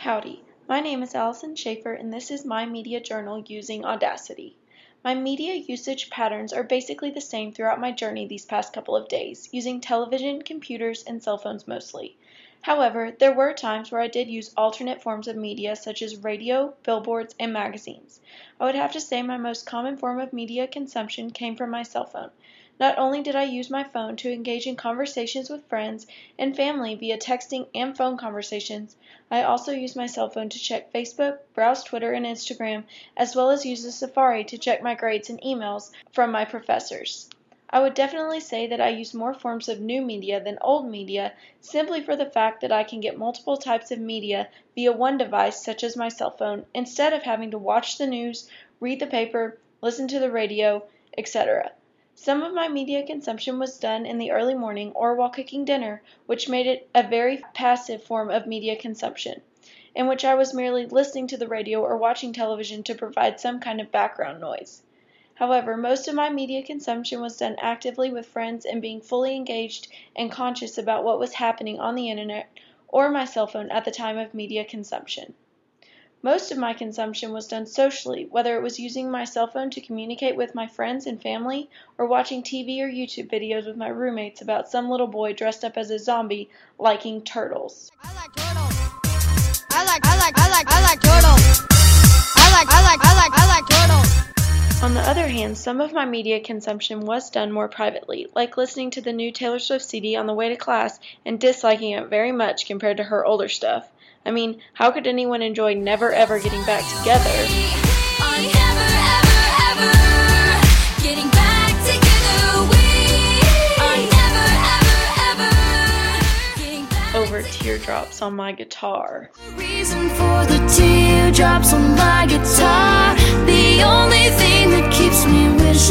Howdy, my name is Allison Schaefer and this is my media journal using Audacity. My media usage patterns are basically the same throughout my journey these past couple of days, using television, computers, and cell phones mostly. However, there were times where I did use alternate forms of media such as radio, billboards, and magazines. I would have to say my most common form of media consumption came from my cell phone. Not only did I use my phone to engage in conversations with friends and family via texting and phone conversations, I also used my cell phone to check Facebook, browse Twitter and Instagram, as well as use the Safari to check my grades and emails from my professors. I would definitely say that I use more forms of new media than old media simply for the fact that I can get multiple types of media via one device such as my cell phone instead of having to watch the news, read the paper, listen to the radio, etc. Some of my media consumption was done in the early morning or while cooking dinner, which made it a very passive form of media consumption, in which I was merely listening to the radio or watching television to provide some kind of background noise. However, most of my media consumption was done actively with friends and being fully engaged and conscious about what was happening on the internet or my cell phone at the time of media consumption. Most of my consumption was done socially, whether it was using my cell phone to communicate with my friends and family or watching TV or YouTube videos with my roommates about some little boy dressed up as a zombie liking turtles. I like turtles. I like I like I like I like turtles. I like I like I like. On the other hand, some of my media consumption was done more privately, like listening to the new Taylor Swift CD on the way to class and disliking it very much compared to her older stuff. I mean, how could anyone enjoy never ever getting back together? Over teardrops on my guitar.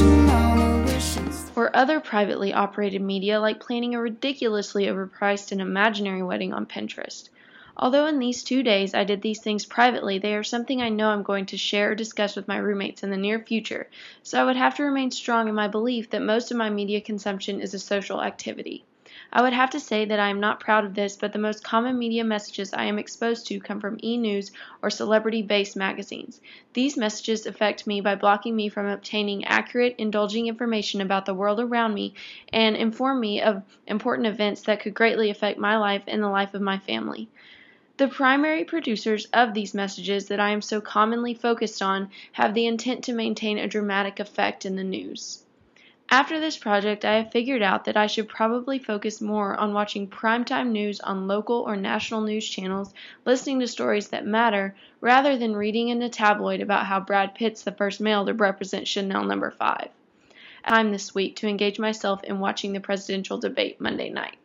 Me wishing on or other privately operated media like planning a ridiculously overpriced and imaginary wedding on Pinterest. Although in these two days I did these things privately, they are something I know I'm going to share or discuss with my roommates in the near future, so I would have to remain strong in my belief that most of my media consumption is a social activity. I would have to say that I am not proud of this, but the most common media messages I am exposed to come from e-news or celebrity-based magazines. These messages affect me by blocking me from obtaining accurate, indulging information about the world around me and inform me of important events that could greatly affect my life and the life of my family. The primary producers of these messages that I am so commonly focused on have the intent to maintain a dramatic effect in the news. After this project I have figured out that I should probably focus more on watching primetime news on local or national news channels, listening to stories that matter, rather than reading in a tabloid about how Brad Pitt's the first male to represent Chanel number 5. Time this week to engage myself in watching the presidential debate Monday night.